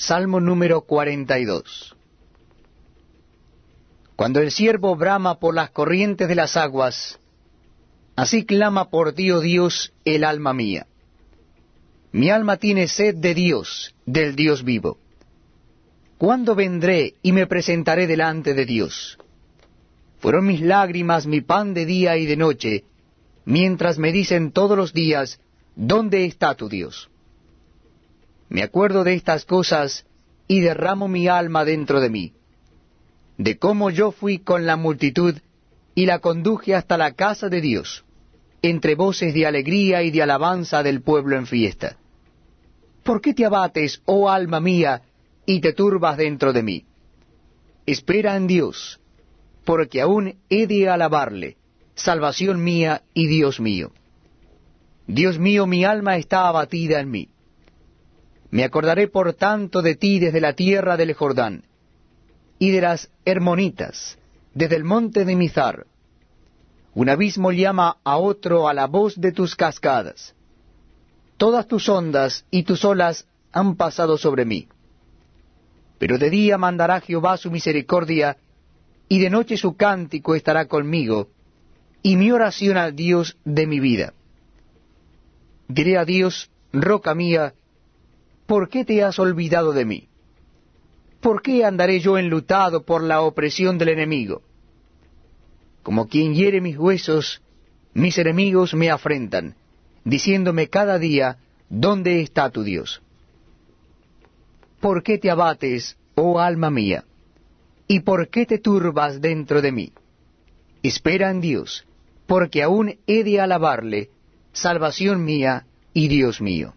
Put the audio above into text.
Salmo número 42. Cuando el siervo brama por las corrientes de las aguas, así clama por ti, oh Dios, el alma mía. Mi alma tiene sed de Dios, del Dios vivo. ¿Cuándo vendré y me presentaré delante de Dios? Fueron mis lágrimas mi pan de día y de noche, mientras me dicen todos los días, ¿dónde está tu Dios? Me acuerdo de estas cosas y derramo mi alma dentro de mí, de cómo yo fui con la multitud y la conduje hasta la casa de Dios, entre voces de alegría y de alabanza del pueblo en fiesta. ¿Por qué te abates, oh alma mía, y te turbas dentro de mí? Espera en Dios, porque aún he de alabarle, salvación mía y Dios mío. Dios mío, mi alma está abatida en mí. Me acordaré por tanto de ti desde la tierra del Jordán, y de las Hermonitas, desde el monte de Mizar. Un abismo llama a otro a la voz de tus cascadas. Todas tus ondas y tus olas han pasado sobre mí. Pero de día mandará Jehová su misericordia, y de noche su cántico estará conmigo, y mi oración al Dios de mi vida. Diré a Dios, roca mía, ¿por qué te has olvidado de mí? ¿Por qué andaré yo enlutado por la opresión del enemigo? Como quien hiere mis huesos, mis enemigos me afrentan, diciéndome cada día, ¿dónde está tu Dios? ¿Por qué te abates, oh alma mía? ¿Y por qué te turbas dentro de mí? Espera en Dios, porque aún he de alabarle, salvación mía y Dios mío.